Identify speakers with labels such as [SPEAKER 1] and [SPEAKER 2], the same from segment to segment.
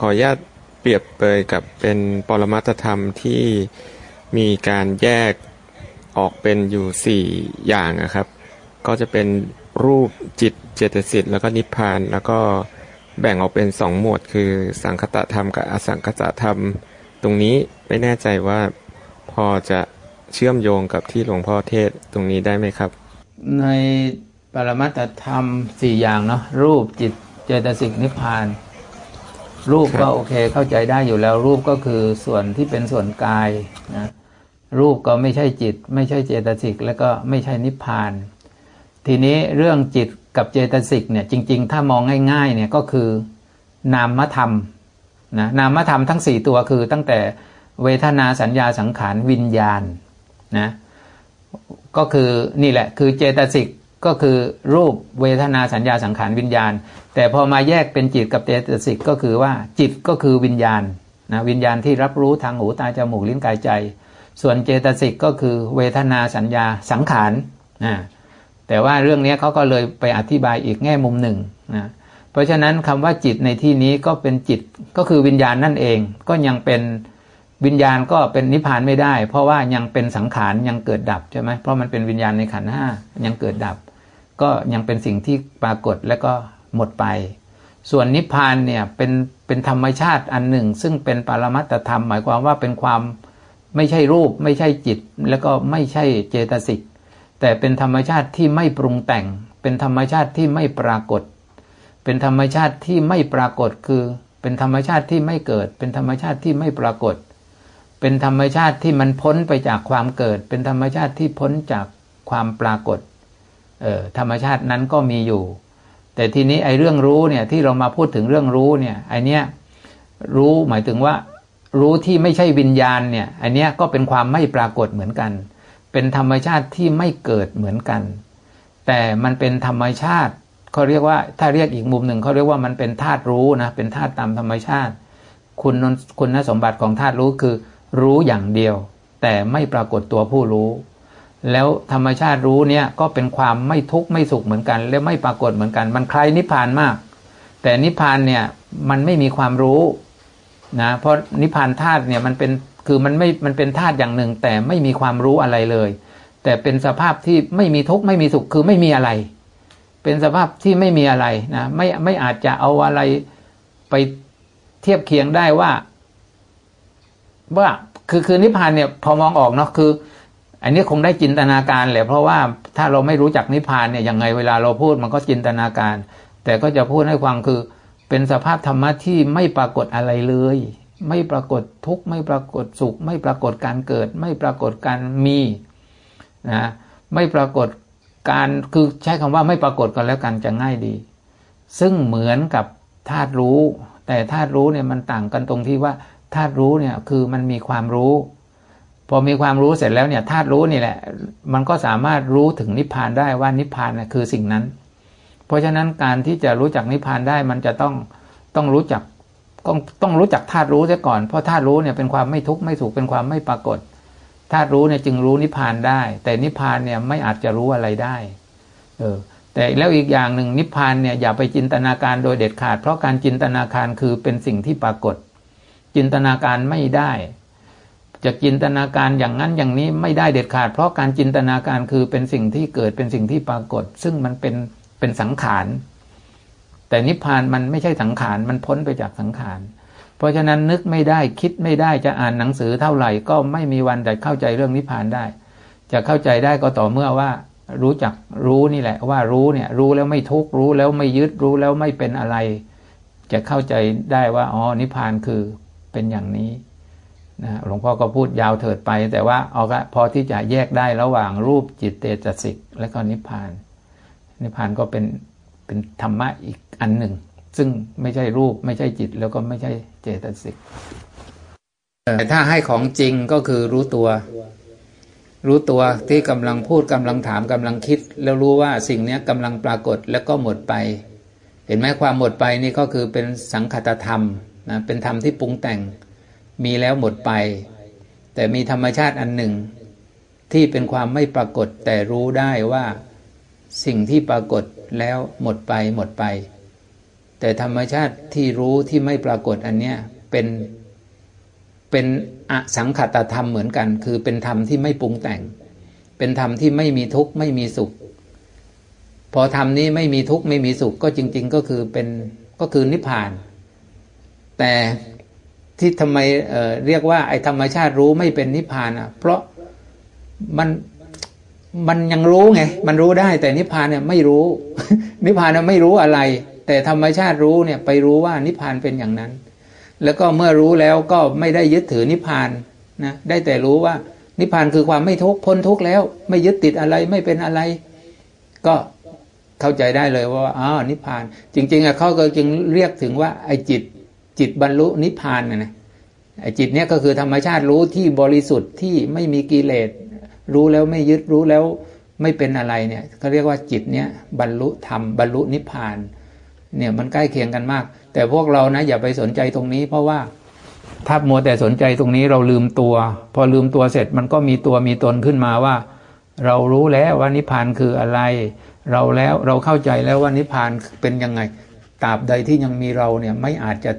[SPEAKER 1] ขออนุญาตเปรียบเปยกับเป็นปรมัตถธรรมที่มีการแยกออกเป็นอยู่สี่อย่างนะครับ ก็จะเป็นรูปจิตเจตสิกแล้วก็นิพพาน แล้วก็แบ่งออกเป็นสองหมวด คือสังคตธรรมกับอสังคตธรรม ตรงนี้ไม่แน่ใจว่าพอจะเชื่อมโยงกับที่หลวงพ่อเทศตรงนี้ได้ไหมครับ
[SPEAKER 2] ในปรมัตถธรรมสี่อย่างเนาะรูปจิตเจตสิกนิพพาน รูปก็โอเคเข้าใจได้อยู่แล้ว รูปก็คือส่วนที่เป็นส่วนกายนะรูปก็ไม่ใช่จิต ไม่ใช่เจตสิกแล้วก็ไม่ใช่นิพพาน ทีนี้เรื่องจิตกับเจตสิกเนี่ยจริง ๆ ถ้ามองง่ายๆเนี่ยก็คือนามธรรมนะนามธรรมทั้งสี่ตัวคือตั้งแต่เวทนาสัญญาสังขารวิญญาณนะก็คือนี่แหละคือเจตสิก ก็คือรูปเวทนาสัญญาสังขารวิญญาณ แต่พอมาแยกเป็นจิตกับเจตสิกก็คือว่าจิตก็คือวิญญาณนะวิญญาณที่รับรู้ทางหูตาจมูกลิ้นกายใจ ส่วนเจตสิกก็คือเวทนาสัญญาสังขารนะแต่ว่าเรื่องนี้เขาก็เลยไปอธิบายอีกแง่มุมหนึ่งนะเพราะฉะนั้นคำว่าจิตในที่นี้ก็เป็นจิตก็คือวิญญาณนั่นเอง ก็ยังเป็นวิญญาณก็เป็นนิพพานไม่ได้ เพราะว่ายังเป็นสังขารยังเกิดดับใช่ไหมเพราะมันเป็นวิญญาณในขันธ์ห้ายังเกิดดับ ก็ยังเป็นสิ่งที่ปรากฏและก็หมดไป ส่วนนิพพานเนี่ยเป็นเป็นธรรมชาติอันหนึ่ง ซึ่งเป็นปรมัตธรรม หมายความว่าเป็นความไม่ใช่รูป ไม่ใช่จิต แล้วก็ไม่ใช่เจตสิกแต่เป็นธรรมชาติที่ไม่ปรุงแต่ง เป็นธรรมชาติที่ไม่ปรากฏ เป็นธรรมชาติที่ไม่ปรากฏคือ เป็นธรรมชาติที่ไม่เกิด เป็นธรรมชาติที่ไม่ปรากฏ เป็นธรรมชาติที่มันพ้นไปจากความเกิด เป็นธรรมชาติที่พ้นจากความปรากฏ เออธรรมชาตินั้นก็มีอยู่ แต่ทีนี้ไอ้เรื่องรู้เนี่ยที่เรามาพูดถึงเรื่องรู้เนี่ยไอเนี้ยรู้หมายถึงว่า รู้ที่ไม่ใช่วิญญาณเนี่ยไอเนี้ยก็เป็นความไม่ปรากฏเหมือนกัน เป็นธรรมชาติที่ไม่เกิดเหมือนกัน แต่มันเป็นธรรมชาติเขาเรียกว่าถ้าเรียกอีกมุมหนึ่งเขาเรียกว่ามันเป็นธาตุรู้นะเป็นธาตุตามธรรมชาติ คุณคุณสมบัติของธาตุรู้คือ รู้อย่างเดียว แต่ไม่ปรากฏตัวผู้รู้ แล้วธรรมชาติรู้เนี่ยก็เป็นความไม่ทุกข์ไม่สุขเหมือนกัน และไม่ปรากฏเหมือนกัน มันคล้ายนิพพานมาก แต่นิพพานเนี่ยมันไม่มีความรู้นะเพราะนิพพานธาตุเนี่ยมันเป็นคือมันไม่มันเป็นธาตุอย่างหนึ่ง แต่ไม่มีความรู้อะไรเลย แต่เป็นสภาพที่ไม่มีทุกข์ไม่มีสุขคือไม่มีอะไร เป็นสภาพที่ไม่มีอะไรนะไม่ไม่อาจจะเอาอะไรไปเทียบเคียงได้ว่าว่าคือคือนิพพานเนี่ยพอมองออกเนาะคือ อันนี้คงได้จินตนาการแหละเพราะว่าถ้าเราไม่รู้จักนิพพานเนี่ยยังไงเวลาเราพูดมันก็จินตนาการ แต่ก็จะพูดให้ฟังคือเป็นสภาพธรรมะที่ไม่ปรากฏอะไรเลย ไม่ปรากฏทุกข์ไม่ปรากฏสุข ไม่ปรากฏการเกิด ไม่ปรากฏการมีนะไม่ปรากฏการคือใช้คำว่าไม่ปรากฏกันแล้วกันจะง่ายดี ซึ่งเหมือนกับธาตุรู้ แต่ธาตุรู้เนี่ยมันต่างกันตรงที่ว่าธาตุรู้เนี่ยคือมันมีความรู้ พอมีความรู้เสร็จแล้วเนี่ยธาตุรู้นี่แหละ มันก็สามารถรู้ถึงนิพพานได้ว่านิพพานนะคือสิ่งนั้น เพราะฉะนั้นการที่จะรู้จักนิพพานได้มันจะต้องต้องรู้จักต้องต้องรู้จักธาตุรู้เสียก่อน เพราะธาตุรู้เนี่ยเป็นความไม่ทุกข์ไม่สุขเป็นความไม่ปรากฏธาตุรู้เนี่ยจึงรู้นิพพานได้ แต่นิพพานเนี่ยไม่อาจจะรู้อะไรได้ เออ แต่แล้วอีกอย่างหนึ่งนิพพานเนี่ยอย่าไปจินตนาการโดยเด็ดขาด เพราะการจินตนาการคือเป็นสิ่งที่ปรากฏ จินตนาการไม่ได้ จะจินตนาการอย่างนั้นอย่างนี้ไม่ได้เด็ดขาด เพราะการจินตนาการคือเป็นสิ่งที่เกิดเป็นสิ่งที่ปรากฏ ซึ่งมันเป็นเป็นสังขาร แต่นิพพานมันไม่ใช่สังขารมันพ้นไปจากสังขารเพราะฉะนั้นนึกไม่ได้คิดไม่ได้จะอ่านหนังสือเท่าไหร่ ก็ไม่มีวันจะเข้าใจเรื่องนิพพานได้ จะเข้าใจได้ก็ต่อเมื่อว่ารู้จักรู้นี่แหละว่ารู้เนี่ยรู้แล้วไม่ทุกข์รู้แล้วไม่ยึดรู้แล้วไม่เป็นอะไร จะเข้าใจได้ว่าอ๋อนิพพานคือเป็นอย่างนี้ นะหลวงพ่อก็พูดยาวเถิดไป แต่ว่าเอาละพอที่จะแยกได้ระหว่างรูปจิตเตจสิกและก็นิพพาน นิพพานก็เป็นเป็นธรรมะอีกอันหนึ่ง ซึ่งไม่ใช่รูปไม่ใช่จิตแล้วก็ไม่ใช่เจตสิกแต่ถ้าให้ของจริงก็คือรู้ตัว รู้ตัวที่กำลังพูดกำลังถามกำลังคิด แล้วรู้ว่าสิ่งนี้กำลังปรากฏแล้วก็หมดไป เห็นไหมความหมดไปนี่ก็คือเป็นสังคตธรรมนะเป็นธรรมที่ปรุงแต่ง มีแล้วหมดไป แต่มีธรรมชาติอันหนึ่ง ที่เป็นความไม่ปรากฏแต่รู้ได้ว่า สิ่งที่ปรากฏแล้วหมดไปหมดไป แต่ธรรมชาติที่รู้ที่ไม่ปรากฏอันเนี้ยเป็นเป็นอสังขตธรรมเหมือนกัน คือเป็นธรรมที่ไม่ปรุงแต่ง เป็นธรรมที่ไม่มีทุกข์ไม่มีสุข พอธรรมนี้ไม่มีทุกข์ไม่มีสุขก็จริง ๆ ก็คือเป็นก็คือนิพพาน แต่ ที่ทำไมเเรียกว่าไอ้ธรรมชาติรู้ไม่เป็นนิพพานอะ เพราะมันมันยังรู้ไง มันรู้ได้ แต่นิพพานเนี่ยไม่รู้ นิพพานเนี่ยไม่รู้อะไร แต่ธรรมชาติรู้เนี่ยไปรู้ว่านิพพานเป็นอย่างนั้น แล้วก็เมื่อรู้แล้วก็ไม่ได้ยึดถือนิพพานนะได้แต่รู้ว่า นิพพานคือความไม่ทุกข์พ้นทุกข์แล้ว ไม่ยึดติดอะไรไม่เป็นอะไร ก็เข้าใจได้เลยว่าอ๋อนิพพาน จริง ๆอะเขาก็จึงเรียกถึงว่าไอ้จิต จิตบรรลุนิพพานนะนะไอ้จิตเนี้ยก็คือธรรมชาติรู้ที่บริสุทธิ์ที่ไม่มีกิเลสรู้แล้วไม่ยึดรู้แล้วไม่เป็นอะไรเนี่ยเขาเรียกว่าจิตเนี้ยบรรลุธรรมบรรลุนิพพานเนี่ยมันใกล้เคียงกันมาก แต่พวกเรานะอย่าไปสนใจตรงนี้ เพราะว่าถ้ามัวแต่สนใจตรงนี้เราลืมตัว พอลืมตัวเสร็จมันก็มีตัวมีตนขึ้นมาว่า เรารู้แล้วว่านิพพานคืออะไร เราแล้วเราเข้าใจแล้วว่านิพพานเป็นยังไงตราบใดที่ยังมีเราเนี่ยไม่อาจจะ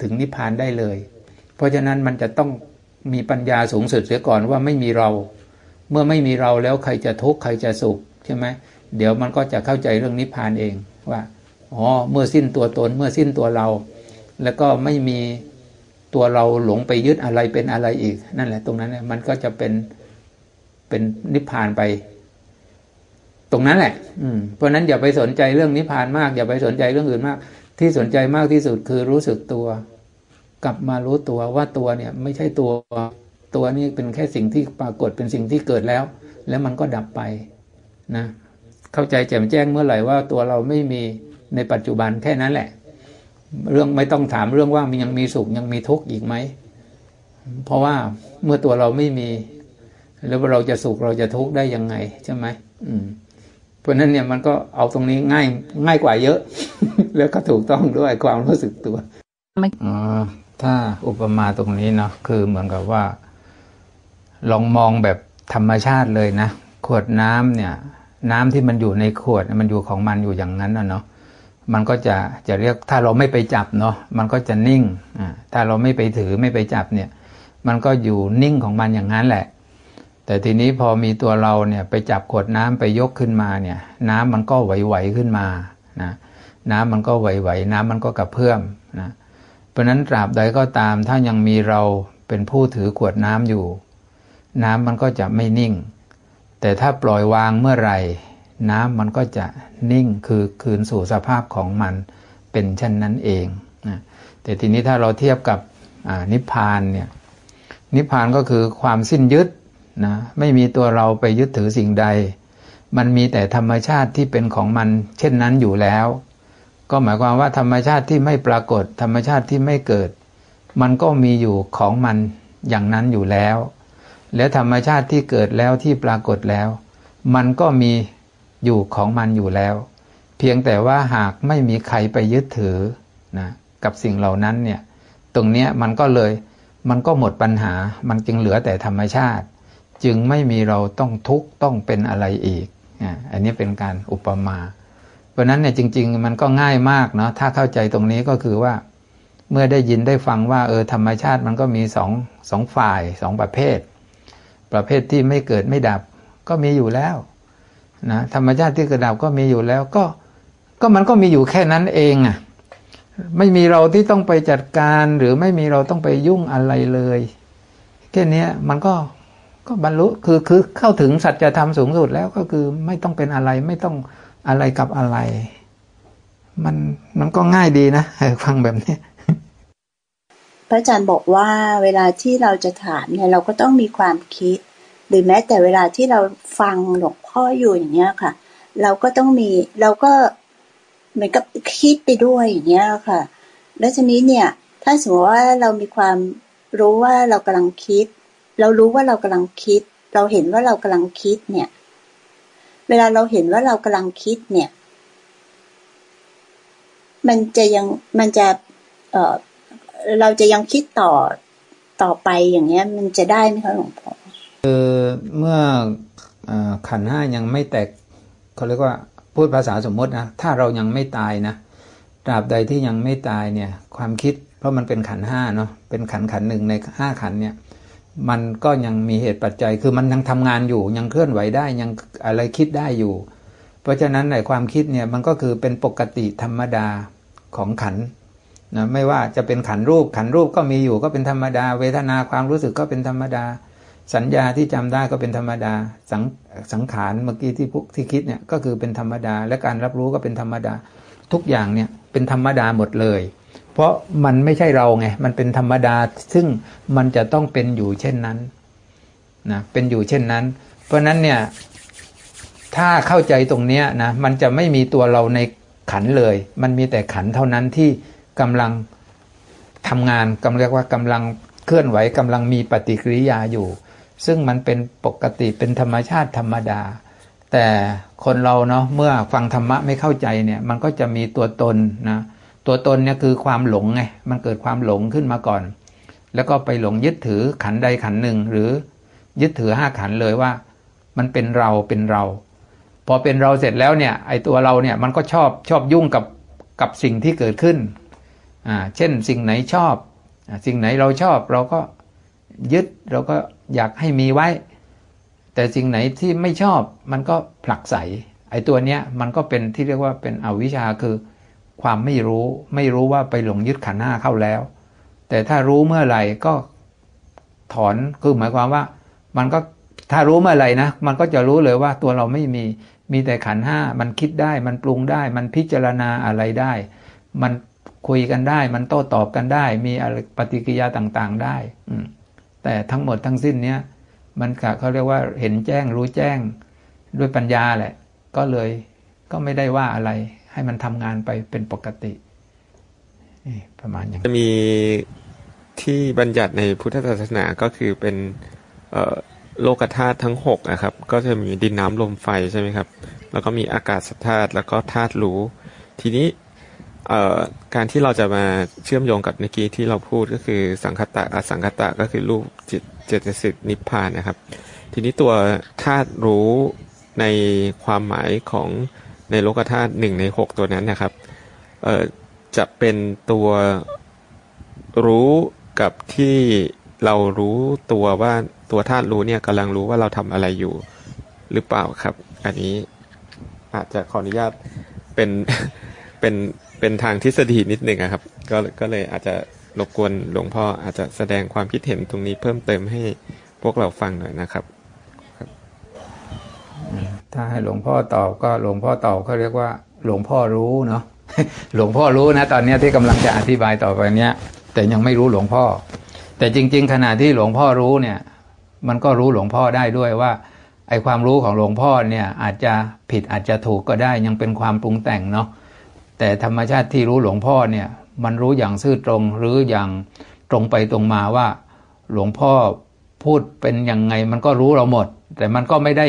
[SPEAKER 2] ถึงนิพพานได้เลย เพราะฉะนั้นมันจะต้องมีปัญญาสูงสุดเสียก่อนว่าไม่มีเรา เมื่อไม่มีเราแล้วใครจะทุกข์ใครจะสุขใช่ไหมเดี๋ยวมันก็จะเข้าใจเรื่องนิพพานเองว่าอ๋อเมื่อสิ้นตัวตนเมื่อสิ้นตัวเรา แล้วก็ไม่มีตัวเราหลงไปยึดอะไรเป็นอะไรอีก นั่นแหละ ตรงนั้นเนี่ยมันก็จะเป็นเป็นนิพพานไป ตรงนั้นแหละ อืมเพราะนั้นอย่าไปสนใจเรื่องนิพพานมาก อย่าไปสนใจเรื่องอื่นมาก ที่สนใจมากที่สุดคือรู้สึกตัว กลับมารู้ตัวว่าตัวเนี่ยไม่ใช่ตัว ตัวนี้เป็นแค่สิ่งที่ปรากฏเป็นสิ่งที่เกิดแล้ว แล้วมันก็ดับไปนะ เข้าใจแจ่มแจ้งเมื่อไหร่ว่าตัวเราไม่มีในปัจจุบันแค่นั้นแหละ เรื่องไม่ต้องถามเรื่องว่ามันยังมีสุขยังมีทุกข์อีกไหมเพราะว่าเมื่อตัวเราไม่มี แล้วเราจะสุขเราจะทุกข์ได้ยังไงใช่ไหมอืม เพราะนั้นเนี่ยมันก็เอาตรงนี้ง่ายง่ายกว่าเยอะ แล้วก็ถูกต้องด้วยความรู้สึกตัวอ๋อถ้าอุปมาตรงนี้เนาะคือเหมือนกับว่า ลองมองแบบธรรมชาติเลยนะ ขวดน้ำเนี่ย น้ำที่มันอยู่ในขวดมันอยู่ของมันอยู่อย่างนั้นนะเนาะมันก็จะจะเรียกถ้าเราไม่ไปจับเนาะมันก็จะนิ่งอ่าถ้าเราไม่ไปถือไม่ไปจับเนี่ย มันก็อยู่นิ่งของมันอย่างนั้นแหละ แต่ทีนี้พอมีตัวเราเนี่ยไปจับขวดน้ำไปยกขึ้นมาเนี่ย น้ำมันก็ไหวๆขึ้นมานะน้ำมันก็ไหวๆน้ำมันก็กระเพื่อมนะเพราะนั้นตราบใดก็ตามถ้ายังมีเราเป็นผู้ถือขวดน้ำอยู่ น้ำมันก็จะไม่นิ่ง แต่ถ้าปล่อยวางเมื่อไหร่ น้ำมันก็จะนิ่งคือคืนสู่สภาพของมันเป็นเช่นนั้นเองนะแต่ทีนี้ถ้าเราเทียบกับนิพพานเนี่ยนิพพานก็คือความสิ้นยึด นะไม่มีตัวเราไปยึดถือสิ่งใด มันมีแต่ธรรมชาติที่เป็นของมัน เช่นนั้นอยู่แล้ว ก็หมายความว่าธรรมชาติที่ไม่ปรากฏ ธรรมชาติที่ไม่เกิด มันก็มีอยู่ของมันอย่างนั้นอยู่แล้ว และธรรมชาติที่เกิดแล้วที่ปรากฏแล้ว มันก็มีอยู่ของมันอยู่แล้ว เพียงแต่ว่าหากไม่มีใครไปยึดถือนะกับสิ่งเหล่านั้นเนี่ยตรงเนี้ยมันก็เลยมันก็หมดปัญหา มันจึงเหลือแต่ธรรมชาติ จึงไม่มีเราต้องทุกข์ต้องเป็นอะไรอีกอันนี้เป็นการอุปมา เพราะนั้นเนี่ยจริง ๆ มันก็ง่ายมากเนาะถ้าเข้าใจตรงนี้ก็คือว่า เมื่อได้ยินได้ฟังว่าเออธรรมชาติมันก็มีสองสองฝ่ายสองประเภท ประเภทที่ไม่เกิดไม่ดับก็มีอยู่แล้วนะธรรมชาติที่เกิดดับก็มีอยู่แล้วก็ก็มันก็มีอยู่แค่นั้นเองอะไม่มีเราที่ต้องไปจัดการหรือไม่มีเราต้องไปยุ่งอะไรเลย แค่นี้มันก็ ก็บรรลุคือคือเข้าถึงสัจธรรมสูงสุดแล้วก็คือไม่ต้องเป็นอะไรไม่ต้องอะไรกับอะไร มันมันก็ง่ายดีนะฟังแบบนี้
[SPEAKER 3] พระอาจารย์บอกว่าเวลาที่เราจะถามเนี่ยเราก็ต้องมีความคิด หรือแม้แต่เวลาที่เราฟังหลวงพ่ออยู่อย่างเงี้ยค่ะ เราก็ต้องมีเราก็เหมือนกับคิดไปด้วยอย่างเงี้ยค่ะ แล้วทีนี้เนี่ย ถ้าสมมติว่าเรามีความรู้ว่าเรากำลังคิด เรารู้ว่าเรากำลังคิด เราเห็นว่าเรากำลังคิดเนี่ย เวลาเราเห็นว่าเรากำลังคิดเนี่ย มันจะยังมันจะเออเราจะยังคิดต่อต่อไปอย่างเงี้ย มันจะได้ไหมคะหลวงพ่อ
[SPEAKER 2] คือเมื่อขันห้ายังไม่แตกเขาเรียกว่าพูดภาษาสมมตินะถ้าเรายังไม่ตายนะตราบใดที่ยังไม่ตายเนี่ย ความคิด เพราะมันเป็นขันห้าเนาะเป็นขันขันหนึ่งในห้าขันเนี่ย มันก็ยังมีเหตุปัจจัย คือมันยังทำงานอยู่ ยังเคลื่อนไหวได้ ยังอะไรคิดได้อยู่ เพราะฉะนั้นในความคิดเนี่ยมันก็คือเป็นปกติธรรมดาของขันนะไม่ว่าจะเป็นขันรูป ขันรูปก็มีอยู่ก็เป็นธรรมดา เวทนาความรู้สึกก็เป็นธรรมดา สัญญาที่จำได้ก็เป็นธรรมดา สังสังขารเมื่อกี้ที่พวกที่คิดเนี่ยก็คือเป็นธรรมดา และการรับรู้ก็เป็นธรรมดา ทุกอย่างเนี่ยเป็นธรรมดาหมดเลย เพราะมันไม่ใช่เราไง มันเป็นธรรมดา ซึ่งมันจะต้องเป็นอยู่เช่นนั้นนะเป็นอยู่เช่นนั้น เพราะนั้นเนี่ยถ้าเข้าใจตรงเนี้ยนะมันจะไม่มีตัวเราในขันเลย มันมีแต่ขันเท่านั้นที่กำลังทำงานกำเรียกว่ากำลังเคลื่อนไหวกำลังมีปฏิกิริยาอยู่ ซึ่งมันเป็นปกติเป็นธรรมชาติธรรมดา แต่คนเราเนาะเมื่อฟังธรรมะไม่เข้าใจเนี่ยมันก็จะมีตัวตนนะ ตัวตนเนี่ยคือความหลงไงมันเกิดความหลงขึ้นมาก่อน แล้วก็ไปหลงยึดถือขันใดขันหนึ่งหรือยึดถือห้าขันเลยว่า มันเป็นเราเป็นเรา พอเป็นเราเสร็จแล้วเนี่ยไอ้ตัวเราเนี่ยมันก็ชอบชอบยุ่งกับกับสิ่งที่เกิดขึ้นอ่าเช่นสิ่งไหนชอบอสิ่งไหนเราชอบเราก็ยึดเราก็อยากให้มีไว้ แต่สิ่งไหนที่ไม่ชอบมันก็ผลักใสไอ้ตัวเนี้ยมันก็เป็นที่เรียกว่าเป็นอวิชชาคือ ความไม่รู้ ไม่รู้ว่าไปหลงยึดขันห้าเข้าแล้ว แต่ถ้ารู้เมื่อไหร่ก็ถอนคือหมายความว่า มันก็ถ้ารู้เมื่อไหร่นะมันก็จะรู้เลยว่าตัวเราไม่มีมีแต่ขันห้ามันคิดได้มันปรุงได้ มันพิจารณาอะไรได้ มันคุยกันได้ มันโต้ตอบกันได้ มีอะไรปฏิกิริยาต่างๆได้อืแต่ทั้งหมดทั้งสิ้นเนี้ยมันกะเขาเรียกว่าเห็นแจ้งรู้แจ้งด้วยปัญญาแหละ ก็เลยก็ไม่ได้ว่าอะไร ให้มันทำงานไปเป็นปกติประมาณอย่างนั้
[SPEAKER 1] จะมีที่บัญญัติในพุทธศาสนาก็คือเป็นโลกธาตุทั้งหกนะครับ ก็จะมีดินน้ำลมไฟใช่ไหมครับ แล้วก็มีอากาศธาตุแล้วก็ธาตุรู้ ทีนี้การที่เราจะมาเชื่อมโยงกับเมื่อกี้ที่เราพูดก็คือสังคตะอสังคตะก็คือรูปจิตเจตสิกนิพพานนะครับ ทีนี้ตัวธาตุรู้ในความหมายของ ในโลกธาตุหนึ่งในหกตัวนั้นนะครับเอ่อจะเป็นตัวรู้กับที่เรารู้ตัวว่าตัวธาตุรู้เนี่ยกำลังรู้ว่าเราทำอะไรอยู่หรือเปล่าครับ อันนี้อาจจะขออนุญาตเป็นเป็นเป็นทางทฤษฎีนิดหนึ่งครับ ก็ก็เลยอาจจะรบกวนหลวงพ่ออาจจะแสดงความคิดเห็นตรงนี้เพิ่มเติมให้พวกเราฟังหน่อยนะครับ
[SPEAKER 2] ถ้าให้หลวงพ่อตอบก็หลวงพ่อตอบเขาเรียกว่า หลวงพ่อรู้เนาะหลวงพ่อรู้นะ ตอนนี้ที่กำลังจะอธิบายต่อไปเนี้ย แต่ยังไม่รู้หลวงพ่อ แต่จริง ๆ ขณะที่หลวงพ่อรู้เนี่ย มันก็รู้หลวงพ่อได้ด้วยว่า ไอความรู้ของหลวงพ่อเนี่ยอาจจะผิดอาจจะถูกก็ได้ยังเป็นความปรุงแต่งเนาะแต่ธรรมชาติที่รู้หลวงพ่อเนี่ย มันรู้อย่างซื่อตรงหรืออย่างตรงไปตรงมาว่า หลวงพ่อพูดเป็นยังไง มันก็รู้เราหมด แต่มันก็ไม่ได้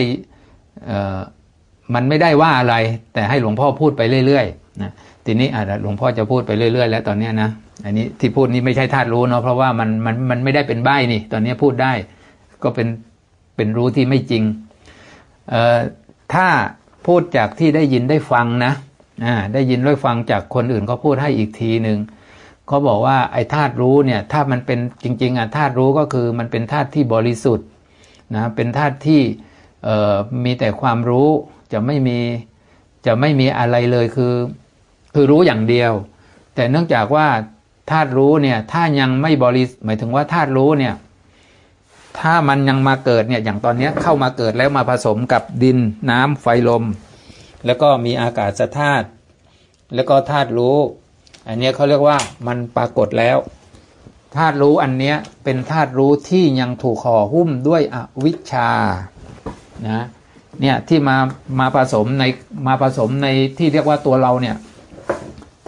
[SPEAKER 2] มันไม่ได้ว่าอะไร แต่ให้หลวงพ่อพูดไปเรื่อยๆนะทีนี้อาจจะหลวงพ่อจะพูดไปเรื่อยๆ แล้วตอนนี้นะอันนี้ที่พูดนี้ไม่ใช่ธาตุรู้เนาะเพราะว่ามันมันมันไม่ได้เป็นใบนี่ ตอนนี้พูดได้ ก็เป็นเป็นรู้ที่ไม่จริงเอ่อถ้าพูดจากที่ได้ยินได้ฟังนะอ่าได้ยินได้ฟังจากคนอื่นเขาพูดให้อีกทีหนึ่งเขาบอกว่าไอ้ธาตุรู้เนี่ยถ้ามันเป็นจริง ๆอะธาตุรู้ก็คือมันเป็นธาตุที่บริสุทธิ์นะเป็นธาตุที่ มีแต่ความรู้จะไม่มีจะไม่มีอะไรเลยคือ คือรู้อย่างเดียว แต่เนื่องจากว่าธาตุรู้เนี่ยถ้ายังไม่บริหมายถึงว่าธาตุรู้เนี่ยถ้ามันยังมาเกิดเนี่ยอย่างตอนนี้เข้ามาเกิดแล้วมาผสมกับดินน้ำไฟลม แล้วก็มีอากาศธาตุแล้วก็ธาตุรู้ อันนี้เขาเรียกว่ามันปรากฏแล้วธาตุรู้อันเนี้ยเป็นธาตุรู้ที่ยังถูกห่อหุ้มด้วยอวิชชา นะเนี่ยที่มามาผสมในมาผสมในที่เรียกว่าตัวเราเนี่ย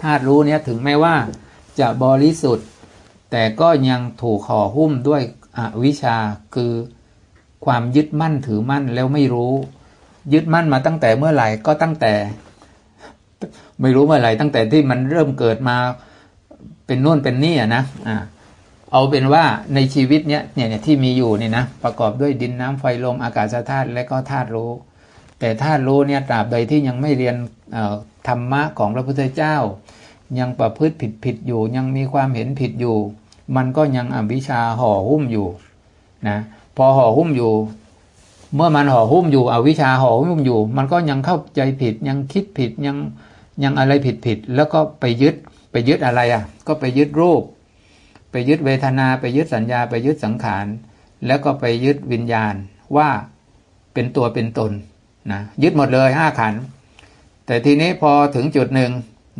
[SPEAKER 2] ธาตุรู้เนี่ยถึงแม้ว่าจะบริสุทธิ์ แต่ก็ยังถูกห่อหุ้มด้วยอวิชชาคือความยึดมั่นถือมั่นแล้วไม่รู้ ยึดมั่นมาตั้งแต่เมื่อไหร่ก็ตั้งแต่ ไม่รู้เมื่อไหร่ตั้งแต่ที่มันเริ่มเกิดมาเป็นนู่นเป็นนี่อะนะอ่า เอาเป็นว่าในชีวิตเนี้ยเนี่ยที่มีอยู่เนี่ยนะประกอบด้วยดินน้ำไฟลมอากาศธาตุและก็ธาตุรู้ แต่ธาตุรู้เนี่ยตราบใดที่ยังไม่เรียนธรรมะของพระพุทธเจ้า ยังประพฤติผิดผิดอยู่ ยังมีความเห็นผิดอยู่ มันก็ยังอวิชชาห่อหุ้มอยู่นะพอห่อหุ้มอยู่ เมื่อมันห่อหุ้มอยู่อวิชชาห่อหุ้มอยู่ มันก็ยังเข้าใจผิดยังคิดผิดยังยังอะไรผิดผิดแล้วก็ไปยึดไปยึดอะไรอะก็ไปยึดรูป ไปยึดเวทนาไปยึดสัญญาไปยึดสังขาร แล้วก็ไปยึดวิญญาณว่าเป็นตัวเป็นตนนะยึดหมดเลยห้าขัน แต่ทีนี้พอถึงจุดหนึ่ง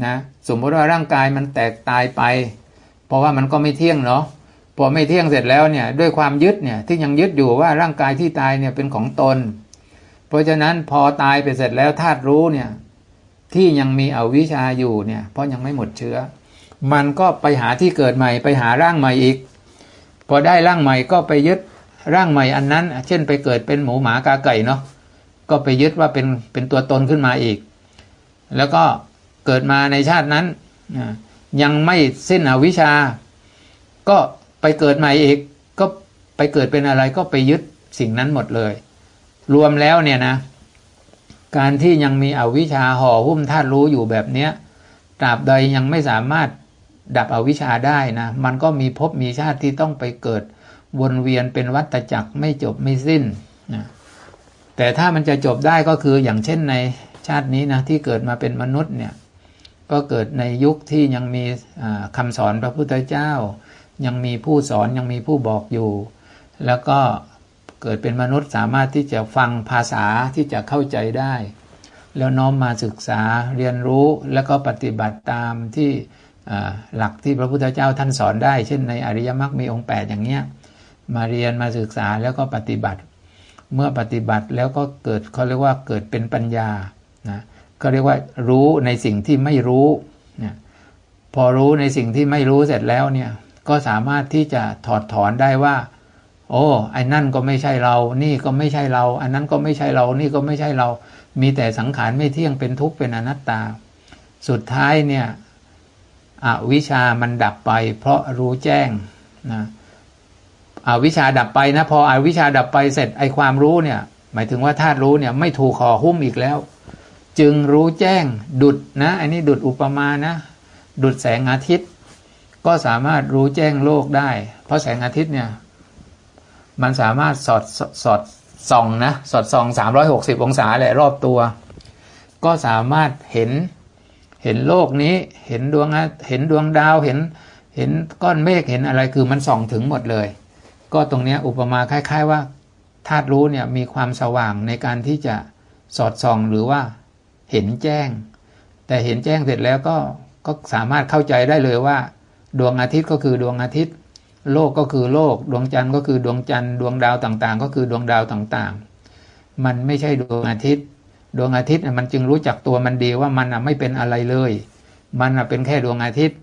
[SPEAKER 2] นะสมมติว่าร่างกายมันแตกตายไป เพราะว่ามันก็ไม่เที่ยงเนาะพอไม่เที่ยงเสร็จแล้วเนี่ยด้วยความยึดเนี่ยที่ยังยึดอยู่ว่าร่างกายที่ตายเนี่ยเป็นของตน เพราะฉะนั้นพอตายไปเสร็จแล้วธาตุรู้เนี่ยที่ยังมีอวิชชาอยู่เนี่ยเพราะยังไม่หมดเชื้อ มันก็ไปหาที่เกิดใหม่ไปหาร่างใหม่อีก พอได้ร่างใหม่ก็ไปยึดร่างใหม่อันนั้น เช่นไปเกิดเป็นหมูหมากาไก่เนาะก็ไปยึดว่าเป็นเป็นตัวตนขึ้นมาอีก แล้วก็เกิดมาในชาตินั้นยังไม่สิ้นอวิชชา ก็ไปเกิดใหม่อีกก็ไปเกิดเป็นอะไรก็ไปยึดสิ่งนั้นหมดเลย รวมแล้วเนี่ยนะการที่ยังมีอวิชชาห่อหุ้มธาตุรู้อยู่แบบเนี้ยตราบใดยังไม่สามารถ ดับอวิชชาได้นะ มันก็มีภพมีชาติที่ต้องไปเกิดวนเวียนเป็นวัฏจักรไม่จบไม่สิ้นนะแต่ถ้ามันจะจบได้ก็คืออย่างเช่นในชาตินี้นะที่เกิดมาเป็นมนุษย์เนี่ยก็เกิดในยุคที่ยังมีคำสอนพระพุทธเจ้า ยังมีผู้สอนยังมีผู้บอกอยู่ แล้วก็เกิดเป็นมนุษย์สามารถที่จะฟังภาษาที่จะเข้าใจได้ แล้วน้อมมาศึกษาเรียนรู้แล้วก็ปฏิบัติตามที่ หลักที่พระพุทธเจ้าท่านสอนได้ เช่นในอริยมรรคมีองค์ 8 อย่างเนี้ยมาเรียนมาศึกษาแล้วก็ปฏิบัติ เมื่อปฏิบัติแล้วก็เกิดเขาเรียกว่าเกิดเป็นปัญญานะก็เรียกว่ารู้ในสิ่งที่ไม่รู้นี่ยพอรู้ในสิ่งที่ไม่รู้เสร็จแล้วเนี่ยก็สามารถที่จะถอดถอนได้ว่า โอ้ไอ้นั่นก็ไม่ใช่เรา นี่ก็ไม่ใช่เรา อันนั้นก็ไม่ใช่เรา นี่ก็ไม่ใช่เรา มีแต่สังขารไม่เที่ยงเป็นทุกข์เป็นอนัตตา สุดท้ายเนี่ย อวิชามันดับไป เพราะรู้แจ้งนะอวิชาดับไปนะพออวิชาดับไปเสร็จไอความรู้เนี่ย หมายถึงว่าธาตุรู้เนี่ยไม่ถูกห่อหุ้มอีกแล้ว จึงรู้แจ้งดุดนะอันนี้ดุดอุปมานะ ดุดแสงอาทิตย์ ก็สามารถรู้แจ้งโลกได้ เพราะแสงอาทิตย์เนี่ย มันสามารถสอดสอดส่องนะสอดส่องสามร้อยหกสิบองศาแหละรอบตัว ก็สามารถเห็น เห็นโลกนี้เห็นดวงเห็นดวงดาวเห็นเห็นก้อนเมฆเห็นอะไรคือมันส่องถึงหมดเลย ก็ตรงนี้อุปมาคล้าย ๆว่าธาตุรู้เนี่ยมีความสว่างในการที่จะสอดส่องหรือว่าเห็นแจ้ง แต่เห็นแจ้งเสร็จแล้วก็ก็สามารถเข้าใจได้เลยว่า ดวงอาทิตย์ก็คือดวงอาทิตย์ โลกก็คือโลก ดวงจันทร์ก็คือดวงจันทร์ดวงดาวต่างๆ ก็คือดวงดาวต่างๆ มันไม่ใช่ดวงอาทิตย์ ดวงอาทิตย์มันจึงรู้จักตัวมันดีว่ามันไม่เป็นอะไรเลย มันเป็นแค่ดวงอาทิตย์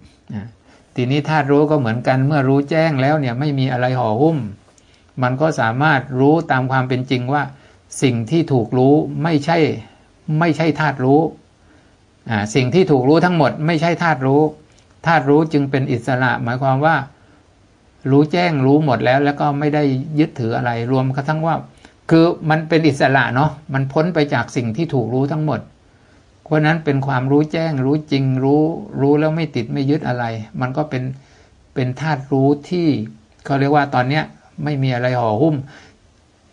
[SPEAKER 2] ทีนี้ธาตุรู้ก็เหมือนกันเมื่อรู้แจ้งแล้วเนี่ยไม่มีอะไรห่อหุ้ม มันก็สามารถรู้ตามความเป็นจริงว่า สิ่งที่ถูกรู้ไม่ใช่ไม่ใช่ธาตุรู้สิ่งที่ถูกรู้ทั้งหมด ไม่ใช่ธาตุรู้ธาตุรู้จึงเป็นอิสระ หมายความว่า รู้แจ้งรู้หมดแล้ว แล้วก็ไม่ได้ยึดถืออะไรรวมกระทั่งว่า คือมันเป็นอิสระเนาะมันพ้นไปจากสิ่งที่ถูกรู้ทั้งหมดเพราะนั้นเป็นความรู้แจ้งรู้จริงรู้รู้แล้วไม่ติดไม่ยึดอะไร มันก็เป็นเป็นธาตุรู้ที่เขาเรียกว่าตอนเนี้ยไม่มีอะไรห่อหุ้ม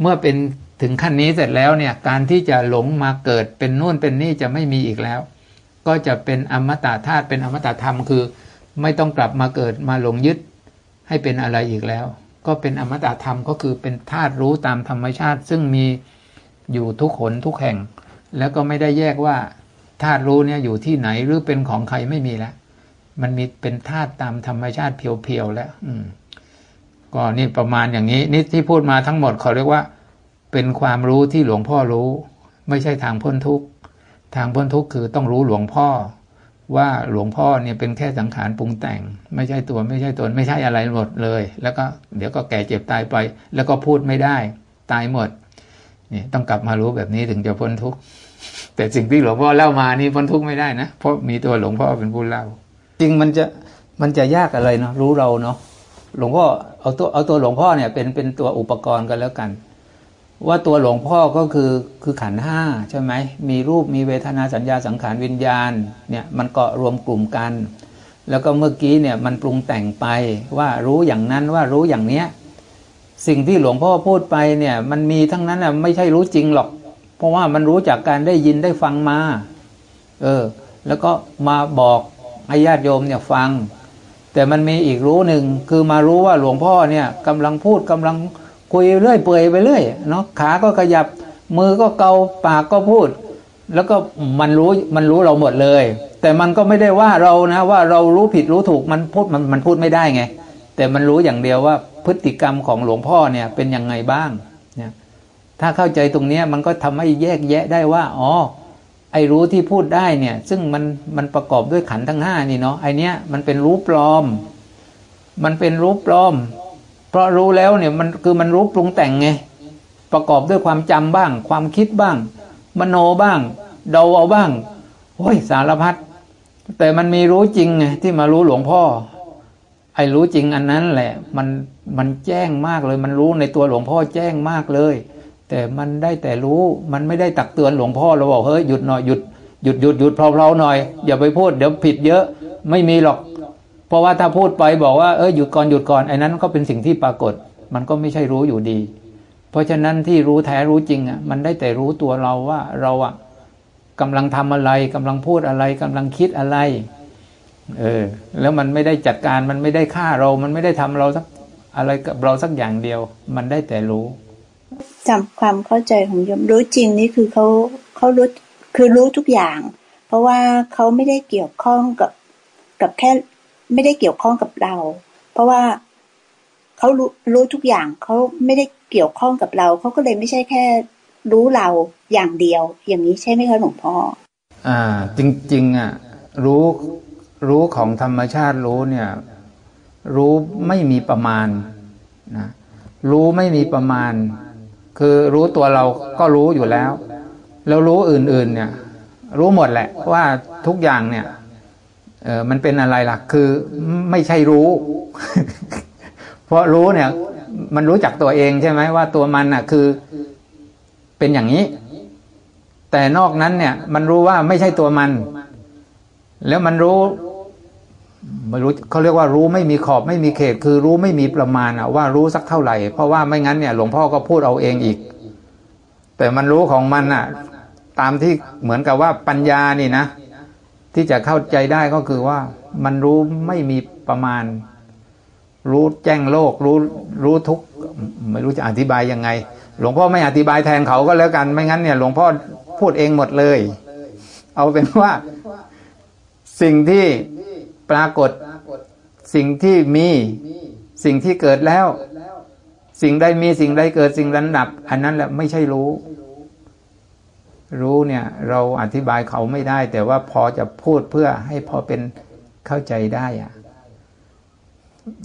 [SPEAKER 2] เมื่อเป็นถึงขั้นนี้เสร็จแล้วเนี่ยการที่จะหลงมาเกิดเป็นนู่นเป็นนี่จะไม่มีอีกแล้ว ก็จะเป็นอมตะธาตุเป็นอมตะธรรมคือ ไม่ต้องกลับมาเกิดมาหลงยึดให้เป็นอะไรอีกแล้ว ก็เป็นอมตะธรรมก็คือเป็นธาตุรู้ตามธรรมชาติ ซึ่งมีอยู่ทุกขนทุกแห่ง แล้วก็ไม่ได้แยกว่าธาตุรู้เนี่ยอยู่ที่ไหนหรือเป็นของใครไม่มีแล้ว มันมีเป็นธาตุตามธรรมชาติเพียวๆแล้ว อืมก็นี่ประมาณอย่างนี้นี่ที่พูดมาทั้งหมดเขาเรียกว่า เป็นความรู้ที่หลวงพ่อรู้ ไม่ใช่ทางพ้นทุกข์ทางพ้นทุกข์คือต้องรู้หลวงพ่อ ว่าหลวงพ่อเนี่ยเป็นแค่สังขารปรุงแต่ง ไม่ใช่ตัวไม่ใช่ตนไม่ใช่อะไรหมดเลย แล้วก็เดี๋ยวก็แก่เจ็บตายไป แล้วก็พูดไม่ได้ตายหมดนี่ต้องกลับมารู้แบบนี้ถึงจะพ้นทุกข์แต่สิ่งที่หลวงพ่อเล่ามานี่พ้นทุกข์ไม่ได้นะเพราะมีตัวหลวงพ่อเป็นผู้เล่า จริงมันจะมันจะยากอะไรเนาะรู้เราเนาะหลวงพ่อเอาตัวเอาตัวหลวงพ่อเนี่ยเป็นเป็นตัวอุปกรณ์กันแล้วกัน ว่าตัวหลวงพ่อก็คือคือขันห้าใช่ไหมมีรูปมีเวทนาสัญญาสังขารวิญญาณเนี่ยมันเก็รวมกลุ่มกัน แล้วก็เมื่อกี้เนี่ยมันปรุงแต่งไปว่ารู้อย่างนั้นว่ารู้อย่างเนี้ยสิ่งที่หลวงพ่อพูดไปเนี่ยมันมีทั้งนั้นอะไม่ใช่รู้จริงหรอก เพราะว่ามันรู้จากการได้ยินได้ฟังมา เออ แล้วก็มาบอกให้ญาติโยมเนี่ยฟัง แต่มันมีอีกรู้หนึ่งคือมารู้ว่าหลวงพ่อเนี่ยกำลังพูดกำลัง คุยเรื่อยเปื่อยไปเรื่อยเนาะขาก็ขยับมือก็เกาปากก็พูด แล้วก็มันรู้มันรู้เราหมดเลย แต่มันก็ไม่ได้ว่าเรานะ ว่าเรารู้ผิดรู้ถูกมันพูดมันมันพูดไม่ได้ไง แต่มันรู้อย่างเดียวว่าพฤติกรรมของหลวงพ่อเนี่ยเป็นยังไงบ้างเนี่ยถ้าเข้าใจตรงนี้มันก็ทำให้แยกแยะได้ว่าอ๋อไอ้รู้ที่พูดได้เนี่ย ซึ่งมันมันประกอบด้วยขันทั้งห้านี่เนาะไอเนี้ยมันเป็นรู้ปลอม มันเป็นรู้ปลอม เพราะรู้แล้วเนี่ยมันคือมันรู้ปรุงแต่งไงประกอบด้วยความจำบ้าง ความคิดบ้าง มโนบ้าง เดาเอาบ้างโอ้ยสารพัดแต่มันมีรู้จริงไงที่มารู้หลวงพ่อ ไอ้รู้จริงอันนั้นแหละ มันมันแจ้งมากเลย มันรู้ในตัวหลวงพ่อแจ้งมากเลย แต่มันได้แต่รู้มันไม่ได้ตักเตือนหลวงพ่อเราบอกเฮ้ยหยุดหน่อยหยุดหยุดหยุดหยุดเพลาๆหน่อยอย่าไปพูดเดี๋ยวผิดเยอะ ไม่มีหรอก ราะว่าถ้าพูดไปบอกว่าเออหยุดก่อนหยุดก่อนไอ้นั้นก็เป็นสิ่งที่ปรากฏ มันก็ไม่ใช่รู้อยู่ดี เพราะฉะนั้นที่รู้แท้รู้จริงอะมันได้แต่รู้ตัวเราว่าเราอะกำลังทำอะไรกำลังพูดอะไรกำลังคิดอะไร เออ แล้วมันไม่ได้จัดการมันไม่ได้ฆ่าเรา มันไม่ได้ทำเราสักอะไรกับเราสักอย่างเดียว มันได้แต่รู้
[SPEAKER 3] จำความเข้าใจของโยมรู้จริงนี่คือเขาเขารู้คือรู้ทุกอย่าง เพราะว่าเขาไม่ได้เกี่ยวข้องกับกับแค่ ไม่ได้เกี่ยวข้องกับเรา เพราะว่าเขารู้รู้ทุกอย่างเขาไม่ได้เกี่ยวข้องกับเราเขาก็เลยไม่ใช่แค่รู้เราอย่างเดียว อย่างนี้ใช่ไหมคะหลวงพ่อ
[SPEAKER 2] อ่า จริง ๆอะรู้รู้ของธรรมชาติรู้เนี่ย รู้ไม่มีประมาณนะรู้ไม่มีประมาณ คือรู้ตัวเราก็รู้อยู่แล้ว แล้วรู้อื่นๆ เนี่ย รู้หมดแหละว่าทุกอย่างเนี่ย เออมันเป็นอะไรล่ะ คือไม่ใช่รู้ เพราะรู้เนี่ย มันรู้จักตัวเองใช่ไหมว่าตัวมันอะ คือเป็นอย่างนี้ แต่นอกนั้นเนี่ย มันรู้ว่าไม่ใช่ตัวมัน แล้วมันรู้ไม่รู้เขาเรียกว่ารู้ไม่มีขอบไม่มีเขต คือรู้ไม่มีประมาณอะว่ารู้สักเท่าไหร่ เพราะว่าไม่งั้นเนี่ย หลวงพ่อก็พูดเอาเองอีก แต่มันรู้ของมันอะตามที่เหมือนกับว่าปัญญานี่นะ ที่จะเข้าใจได้ก็คือว่ามันรู้ไม่มีประมาณ รู้แจ้งโลก รู้รู้ทุกไม่รู้จะอธิบายยังไง หลวงพ่อไม่อธิบายแทนเขาก็แล้วกันไม่งั้นเนี่ย หลวงพ่อพูดเองหมดเลย เอาเป็นว่า สิ่งที่ปรากฏ สิ่งที่มีสิ่งที่เกิดแล้ว สิ่งใดมีสิ่งใดเกิดสิ่งนั้นดับ อันนั้นแหละไม่ใช่รู้ รู้เนี่ยเราอธิบายเขาไม่ได้ แต่ว่าพอจะพูดเพื่อให้พอเป็นเข้าใจได้อะ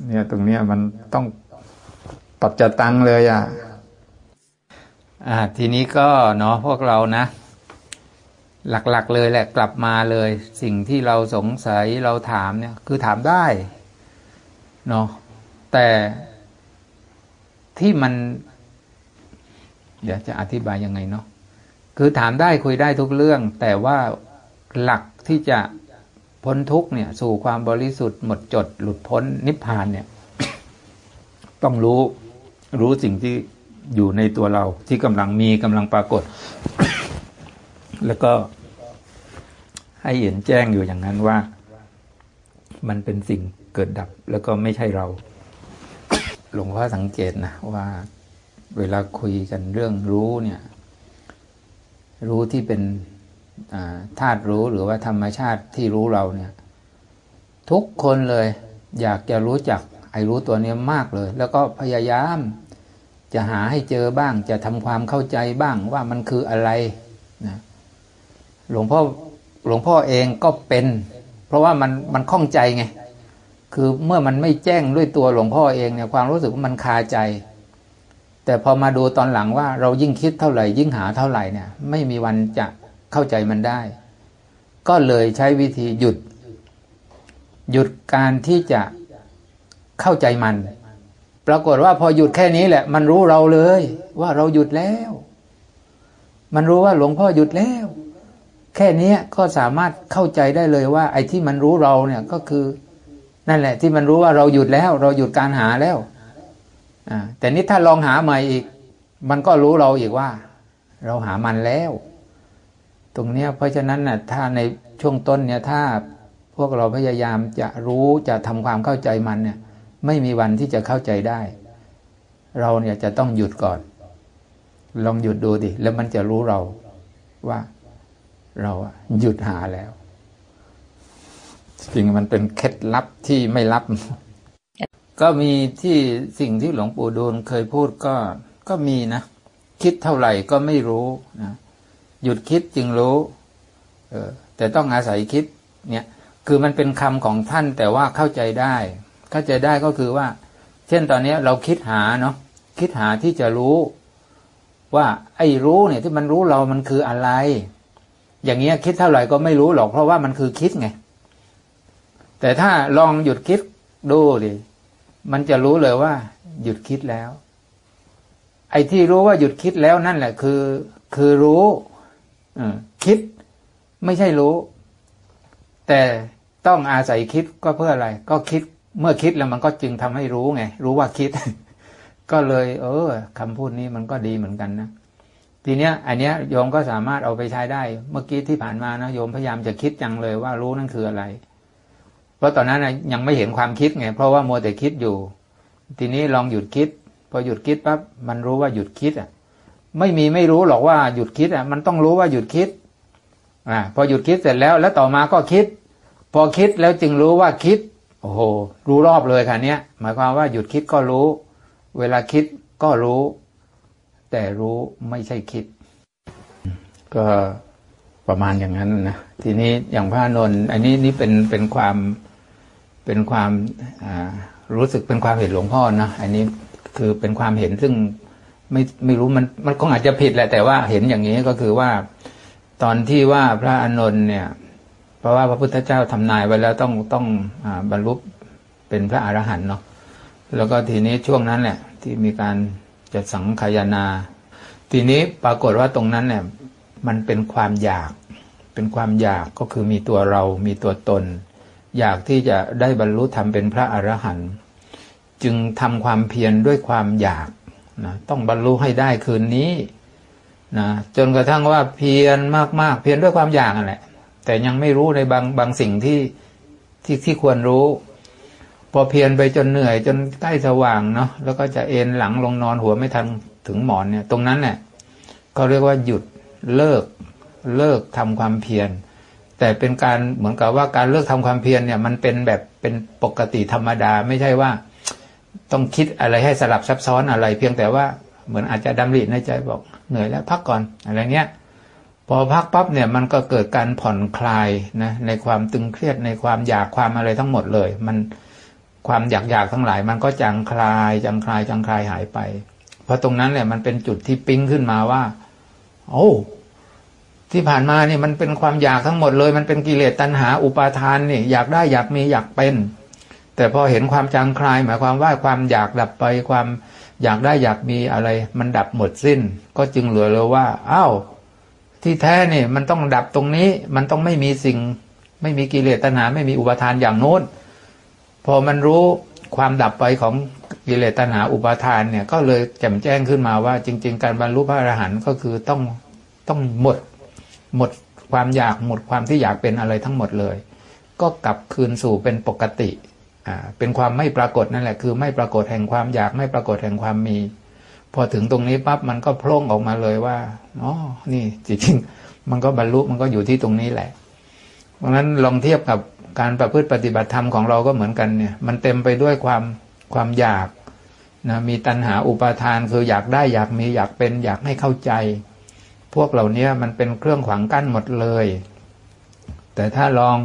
[SPEAKER 2] เนี่ยตรงเนี้ยมันต้องปรับจตังเลยอะอ่าทีนี้ก็เนาะพวกเรานะ หลักๆเลยแหละกลับมาเลย สิ่งที่เราสงสัยเราถามเนี่ย คือถามได้เนาะแต่ที่มัน เดี๋ยวจะอธิบายยังไงเนาะ คือถามได้คุยได้ทุกเรื่อง แต่ว่าหลักที่จะพ้นทุกเนี่ยสู่ความบริสุทธิ์หมดจด หลุดพ้นนิพพานเนี่ย ต้องรู้รู้สิ่งที่อยู่ในตัวเราที่กำลังมีกำลังปรากฏ แล้วก็ให้เห็นแจ้งอยู่อย่างนั้นว่า มันเป็นสิ่งเกิดดับ แล้วก็ไม่ใช่เรา หลวงพ่อสังเกตนะว่า เวลาคุยกันเรื่องรู้เนี่ย รู้ที่เป็นธาตุรู้หรือว่าธรรมชาติที่รู้เราเนี่ย ทุกคนเลยอยากจะรู้จักไอ้รู้ตัวนี้มากเลย แล้วก็พยายามจะหาให้เจอบ้าง จะทำความเข้าใจบ้างว่ามันคืออะไรนะหลวงพ่อหลวงพ่อเองก็เป็น เพราะว่ามันมันคล่องใจไง คือเมื่อมันไม่แจ้งด้วยตัวหลวงพ่อเองเนี่ยความรู้สึกว่ามันคาใจ แต่พอมาดูตอนหลังว่าเรายิ่งคิดเท่าไหร่ ยิ่งหาเท่าไหร่เนี่ย ไม่มีวันจะเข้าใจมันได้ ก็เลยใช้วิธีหยุด หยุดการที่จะเข้าใจมัน ปรากฏว่าพอหยุดแค่นี้แหละ มันรู้เราเลย ว่าเราหยุดแล้ว มันรู้ว่าหลวงพ่อหยุดแล้ว แค่นี้ก็สามารถเข้าใจได้เลยว่า ไอ้ที่มันรู้เราเนี่ยก็คือ นั่นแหละ ที่มันรู้ว่าเราหยุดแล้ว เราหยุดการหาแล้ว แต่นี้ถ้าลองหาใหม่อีก มันก็รู้เราอีกว่า เราหามันแล้ว ตรงเนี้ยเพราะฉะนั้นน่ะถ้าในช่วงต้นเนี่ยถ้าพวกเราพยายามจะรู้จะทำความเข้าใจมันเนี่ย ไม่มีวันที่จะเข้าใจได้ เราเนี่ยจะต้องหยุดก่อน ลองหยุดดูดิแล้วมันจะรู้เราว่าเราหยุดหาแล้วจริงมันเป็นเคล็ดลับที่ไม่ลับ ก็มีที่สิ่งที่หลวงปู่ดูลเคยพูดก็ก็มีนะ คิดเท่าไหร่ก็ไม่รู้นะหยุดคิดจึงรู้ เออ แต่ต้องอาศัยคิด เนี่ย คือมันเป็นคำของท่านแต่ว่าเข้าใจได้ เข้าใจได้ก็คือว่า เช่นตอนนี้เราคิดหาเนาะคิดหาที่จะรู้ ว่า ไอ้รู้เนี่ย ที่มันรู้เรามันคืออะไร อย่างเงี้ยคิดเท่าไหร่ก็ไม่รู้หรอกเพราะว่ามันคือคิดไง แต่ถ้าลองหยุดคิดดูดิ มันจะรู้เลยว่า หยุดคิดแล้ว ไอ้ที่รู้ว่าหยุดคิดแล้วนั่นแหละ คือ คือรู้คิดไม่ใช่รู้ แต่ต้องอาศัยคิดก็เพื่ออะไร ก็คิดเมื่อคิดแล้วมันก็จึงทำให้รู้ไง รู้ว่าคิด ก็เลย เออคำพูดนี้มันก็ดีเหมือนกันนะทีเนี้ย อันเนี้ยโยมก็สามารถเอาไปใช้ได้ เมื่อกี้ที่ผ่านมานะโยมพยายามจะคิดจังเลยว่ารู้นั่นคืออะไร เพราะตอนนั้นยังไม่เห็นความคิดไง เพราะว่ามัวแต่คิดอยู่ ทีนี้ลองหยุดคิด พอหยุดคิดปั๊บมันรู้ว่าหยุดคิดอะ ไม่มีไม่รู้หรอกว่าหยุดคิดอะ มันต้องรู้ว่าหยุดคิด อ่า พอหยุดคิดเสร็จแล้ว แล้วต่อมาก็คิด พอคิดแล้วจึงรู้ว่าคิด โอ้โห รู้รอบเลยค่ะเนี้ยหมายความว่าหยุดคิดก็รู้ เวลาคิดก็รู้ แต่รู้ไม่ใช่คิด ก็ประมาณอย่างนั้นนะทีนี้อย่างพระนนท์อันนี้นี่เป็นเป็นความ เป็นความรู้สึกเป็นความเห็นหลวงพ่อนะอันนี้คือเป็นความเห็นซึ่งไม่ไม่รู้มันมันคงอาจจะผิดแหละแต่ว่าเห็นอย่างนี้ก็คือว่า ตอนที่ว่าพระอานนท์เนี่ย เพราะว่าพระพุทธเจ้าทำนายไว้แล้วต้องต้องอบรรลุเป็นพระอรหันต์เนาะแล้วก็ทีนี้ช่วงนั้นแหละ ที่มีการจัดสังขยานา ทีนี้ปรากฏว่าตรงนั้นเนี่ย มันเป็นความอยาก เป็นความอยากก็คือมีตัวเรา มีตัวตน อยากที่จะได้บรรลุธรรมเป็นพระอรหันต์จึงทำความเพียรด้วยความอยากนะต้องบรรลุให้ได้คืนนี้นะจนกระทั่งว่าเพียรมากๆ เพียรด้วยความอยากนั่นแหละ แต่ยังไม่รู้ในบางบางสิ่งที่ที่ที่ควรรู้ พอเพียรไปจนเหนื่อย จนใกล้สว่างเนาะแล้วก็จะเอนหลังลงนอนหัวไม่ทันถึงหมอนเนี่ย ตรงนั้นเนี่ยเขาเรียกว่าหยุดเลิกเลิกทำความเพียร แต่เป็นการเหมือนกับว่าการเลิกทำความเพียรเนี่ย มันเป็นแบบเป็นปกติธรรมดาไม่ใช่ว่า ต้องคิดอะไรให้สลับซับซ้อนอะไร เพียงแต่ว่าเหมือนอาจจะดำริในใจบอกเหนื่อยแล้วพักก่อนอะไรเงี้ยพอพักปั๊บเนี่ยมันก็เกิดการผ่อนคลายนะในความตึงเครียดในความอยากความอะไรทั้งหมดเลย มันความอยากอยากทั้งหลาย มันก็จางคลายจางคลายจางคลายหายไป เพราะตรงนั้นแหละมันเป็นจุดที่ปิ๊งขึ้นมาว่า โอ้ ที่ผ่านมาเนี่ยมันเป็นความอยากทั้งหมดเลย มันเป็นกิเลสตัณหาอุปาทานนี่อยากได้อยากมีอยากเป็น แต่พอเห็นความจางคลาย หมายความว่าความอยากดับไปความอยากได้อยากมีอะไร มันดับหมดสิ้น ก็จึงเหลือเลยว่าอ้าวที่แท้เนี่ยมันต้องดับตรงนี้ มันต้องไม่มีสิ่ง ไม่มีกิเลสตัณหา ไม่มีอุปาทานอย่างโน้น พอมันรู้ความดับไปของกิเลสตัณหาอุปาทานเนี่ยก็เลยแจ่มแจ้งขึ้นมาว่า จริง ๆ การบรรลุพระอรหันต์ก็คือต้องต้องหมด หมดความอยากหมดความที่อยากเป็นอะไรทั้งหมดเลย ก็กลับคืนสู่เป็นปกติเป็นความไม่ปรากฏนั่นแหละคือ ไม่ปรากฏแห่งความอยากไม่ปรากฏแห่งความมี พอถึงตรงนี้ปั๊บมันก็โพล่งออกมาเลยว่าอ๋อนี่จริงๆมันก็บรรลุมันก็อยู่ที่ตรงนี้แหละ เพราะฉะนั้นลองเทียบกับการประพฤติปฏิบัติธรรมของเราก็เหมือนกันเนี่ย มันเต็มไปด้วยความความอยากนะมีตัณหาอุปาทานคืออยากได้อยากมีอยากเป็น อยากให้เข้าใจ พวกเหล่านี้มันเป็นเครื่องขวางกั้นหมดเลย แต่ถ้าลอง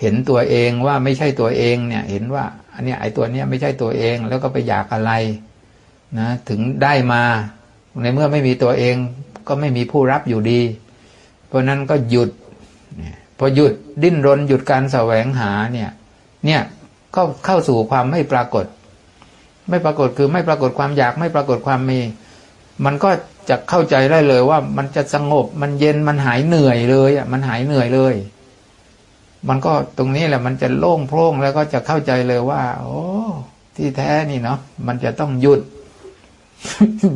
[SPEAKER 2] เห็นตัวเองว่าไม่ใช่ตัวเองเนี่ย เห็นว่าอันนี้ไอ้ตัวเนี้ยไม่ใช่ตัวเอง แล้วก็ไปอยากอะไรนะถึงได้มา ในเมื่อไม่มีตัวเองก็ไม่มีผู้รับอยู่ดี เพราะนั้นก็หยุดพอหยุดดิ้นรนหยุดการแสวงหาเนี่ย เนี่ยก็เข้าสู่ความไม่ปรากฏ ไม่ปรากฏคือไม่ปรากฏความอยากไม่ปรากฏความมี มันก็จะเข้าใจได้เลยว่ามันจะสงบมันเย็นมันหายเหนื่อยเลยอะมันหายเหนื่อยเลย มันก็ตรงนี้แหละ มันจะโล่งโพร่งแล้วก็จะเข้าใจเลยว่า โอ้ที่แท้นี่เนาะมันจะต้องหยุด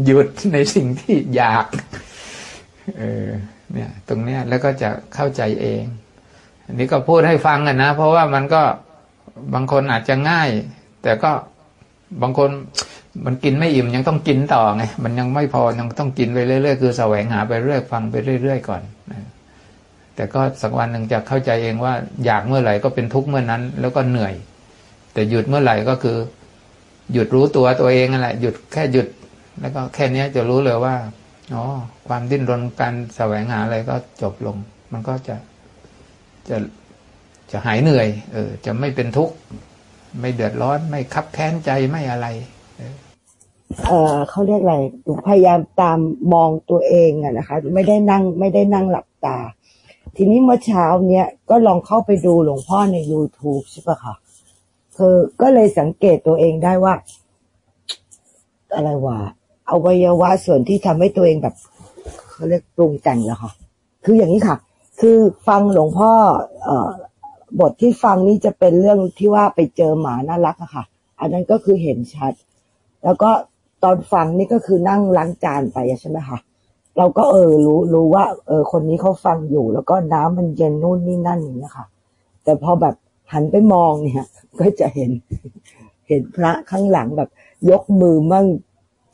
[SPEAKER 2] หยุดในสิ่งที่อยาก เออ เนี่ย ตรงเนี้ยแล้วก็จะเข้าใจเอง อันนี้ก็พูดให้ฟังอะนะเพราะว่ามันก็บางคนอาจจะง่าย แต่ก็บางคน มันกินไม่อิ่มยังต้องกินต่อไงมันยังไม่พอยังต้องกินไปเรื่อยๆคือแสวงหาไปเรื่อยฟังไปเรื่อยๆก่อนแต่ก็สักวันหนึ่งจะเข้าใจเองว่า อยากเมื่อไหร่ก็เป็นทุกข์เมื่อนั้น แล้วก็เหนื่อย แต่หยุดเมื่อไหร่ก็คือ หยุดรู้ตัวตัวเองนั่นแหละหยุดแค่หยุด แล้วก็แค่เนี้ยจะรู้เลยว่าอ๋อความดิ้นรนการแสวงหาอะไรก็จบลง มันก็จะจะจะหายเหนื่อย เออ จะไม่เป็นทุกข์ ไม่เดือดร้อน ไม่คับแค้นใจ ไม่อะไร
[SPEAKER 4] เอ่อเขาเรียกอะไรหนูพยายามตามมองตัวเองอะนะคะ ไม่ได้นั่งไม่ได้นั่งหลับตา ทีนี้เมื่อเช้าเนี้ยก็ลองเข้าไปดูหลวงพ่อใน YouTube ใช่ปะคะคือก็เลยสังเกตตัวเองได้ว่า อะไรวะอวัยวะส่วนที่ทำให้ตัวเองแบบเขาเรียกปรุงแต่งเหรอคะคืออย่างนี้ค่ะ คือฟังหลวงพ่อเอ่อบทที่ฟังนี่จะเป็นเรื่องที่ว่าไปเจอหมาน่ารักอะค่ะ อันนั้นก็คือเห็นชัด แล้วก็ ตอนฟังนี่ก็คือนั่งล้างจานไปใช่ไหมคะเราก็เออรู้รู้ว่า เออ คนนี้เขาฟังอยู่ แล้วก็น้ำมันเย็นนู่นนี่นั่นอย่างเงี้ยค่ะ แต่พอแบบหันไปมองเนี่ย ก็จะเห็น เห็นพระข้างหลังแบบ ยกมือมั่ง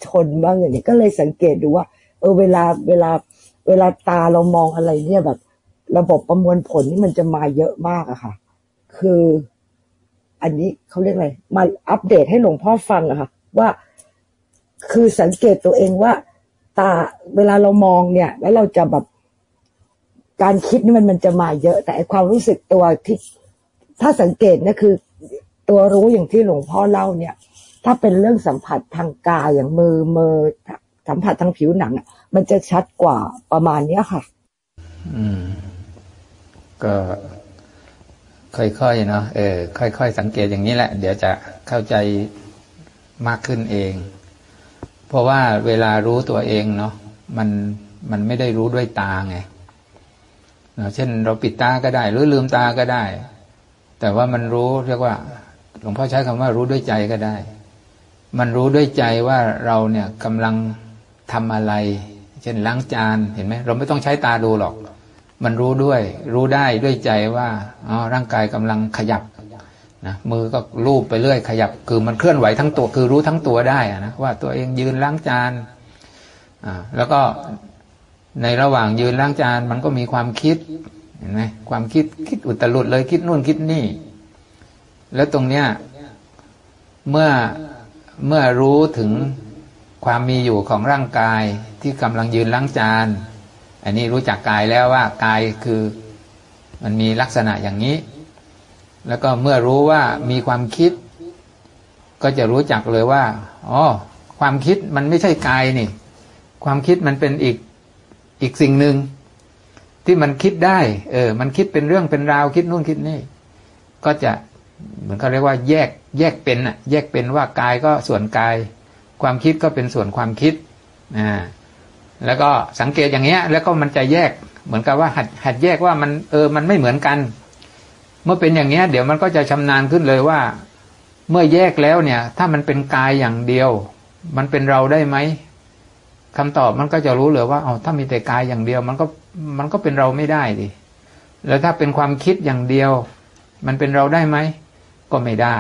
[SPEAKER 4] ชนบ้างอย่างนี้ก็เลยสังเกตดูว่า เออเวลาเวลา เวลาตาเรามองอะไรเนี่ยแบบ ระบบประมวลผลนี่มันจะมาเยอะมากอะค่ะ คือ อันนี้เขาเรียกอะไรมาอัปเดตให้หลวงพ่อฟังอะค่ะ ว่า คือสังเกตตัวเองว่า ตาเวลาเรามองเนี่ย แล้วเราจะแบบการคิดนี่มันมันจะมาเยอะ แต่ความรู้สึกตัวที่ถ้าสังเกตเนี่ยคือ ตัวรู้อย่างที่หลวงพ่อเล่าเนี่ย ถ้าเป็นเรื่องสัมผัสทางกายอย่างมือมือสัมผัสทางผิวหนังมันจะชัดกว่าประมาณเนี้ยค่ะ
[SPEAKER 2] อืม ก็ค่อยๆเนาะเออค่อยๆสังเกตอย่างนี้แหละ เดี๋ยวจะเข้าใจมากขึ้นเอง ราะว่าเวลารู้ตัวเองเนาะมันมันไม่ได้รู้ด้วยตาไงเนาะเช่น เราปิดตาก็ได้ หรือลืมตาก็ได้ แต่ว่ามันรู้เรียกว่า หลวงพ่อใช้คำว่ารู้ด้วยใจก็ได้ มันรู้ด้วยใจว่าเราเนี่ยกำลังทำอะไร เช่นล้างจานเห็นไหมเราไม่ต้องใช้ตาดูหรอก มันรู้ด้วย รู้ได้ด้วยใจว่าอ๋อร่างกายกำลังขยับ นะมือก็ลูบไปเรื่อยขยับคือมันเคลื่อนไหวทั้งตัวคือรู้ทั้งตัวได้นะว่าตัวเองยืนล้างจานอ่าแล้วก็ในระหว่างยืนล้างจานมันก็มีความคิดเห็นไหมความคิดคิดอุตลุดเลยคิดนู่นคิดนี่ แล้วตรงเนี้ยเมื่อเมื่อรู้ถึงความมีอยู่ของร่างกายที่กำลังยืนล้างจาน อันนี้รู้จักกายแล้วว่ากายคือมันมีลักษณะอย่างนี้ แล้วก็เมื่อรู้ว่ามีความคิด ก็จะรู้จักเลยว่าอ๋อความคิดมันไม่ใช่กายนี่ ความคิดมันเป็นอีกอีกสิ่งหนึ่งที่มันคิดได้ เออ มันคิดเป็นเรื่องเป็นราวคิดนู่นคิดนี่ ก็จะเหมือนเขาเรียกว่าแยกแยกเป็นอะแยกเป็นว่ากายก็ส่วนกาย ความคิดก็เป็นส่วนความคิดอ่าแล้วก็สังเกตอย่างเงี้ย แล้วก็มันจะแยกเหมือนกับว่าหัดหัดแยกว่ามันเออมันไม่เหมือนกัน เมื่อเป็นอย่างเงี้เดี๋ยวมันก็จะชำนาญขึ้นเลยว่า เมื่อแยกแล้วเนี่ย ถ้ามันเป็นกายอย่างเดียว มันเป็นเราได้ไหมคำตอบมันก็จะรู้เลยว่าเอาถ้ามีแต่กายอย่างเดียว มันก็มันก็เป็นเราไม่ได้ดิแล้วถ้าเป็นความคิดอย่างเดียว มันเป็นเราได้ไหมก็ไม่ได้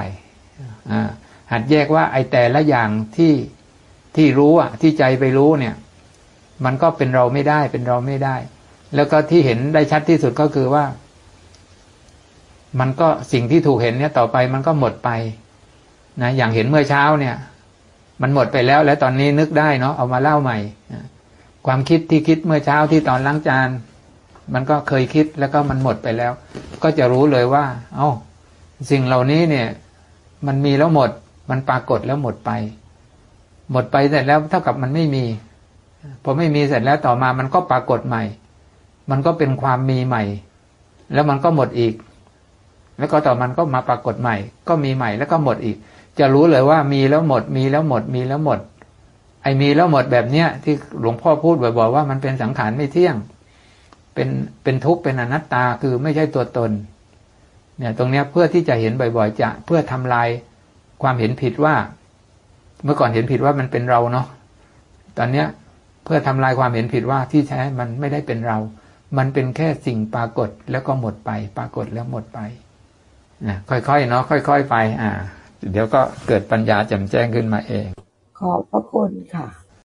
[SPEAKER 2] อ่าหัดแยกว่าไอ้แต่ละอย่างที่ที่รู้อะ ที่ใจไปรู้เนี่ย มันก็เป็นเราไม่ได้เป็นเราไม่ได้ แล้วก็ที่เห็นได้ชัดที่สุดก็คือว่า มันก็สิ่งที่ถูกเห็นเนี่ยต่อไปมันก็หมดไปนะอย่างเห็นเมื่อเช้าเนี่ย มันหมดไปแล้วแล้วตอนนี้นึกได้เนาะเอามาเล่าใหม่ความคิดที่คิดเมื่อเช้าที่ตอนล้างจาน มันก็เคยคิดแล้วก็มันหมดไปแล้ว ก็จะรู้เลยว่า เอา้าสิ่งเหล่านี้เนี่ย มันมีแล้วหมด มันปรากฏแล้วหมดไป หมดไปเสร็จแล้วเท่ากับมันไม่มีพอไม่มีเสร็จแล้วต่อมามันก็ปรากฏใหม่ มันก็เป็นความมีใหม่ แล้วมันก็หมดอีก แล้วก็ต่อมันก็มาปรากฏใหม่ ก็มีใหม่แล้วก็หมดอีก จะรู้เลยว่ามีแล้วหมด มีแล้วหมด มีแล้วหมด ไอ้มีแล้วหมดแบบเนี้ยที่หลวงพ่อพูดบ่อยๆว่ามันเป็นสังขารไม่เที่ยง เป็นเป็นทุกข์เป็นอนัตตาคือไม่ใช่ตัวตน เนี่ยตรงเนี้ยเพื่อที่จะเห็นบ่อยๆ จะเพื่อทำลายความเห็นผิดว่า เมื่อก่อนเห็นผิดว่ามันเป็นเราเนาะตอนเนี้ยเพื่อทำลายความเห็นผิดว่าที่แท้มันไม่ได้เป็นเรา มันเป็นแค่สิ่งปรากฏแล้วก็หมดไป ปรากฏแล้วหมดไป นะค่อยๆเนาะค่อย ๆ ไป อ่า เดี๋ยวก็เกิดปัญญาแจ่มแจ้งขึ้นมาเอง
[SPEAKER 4] ขอบพระคุณค่ะ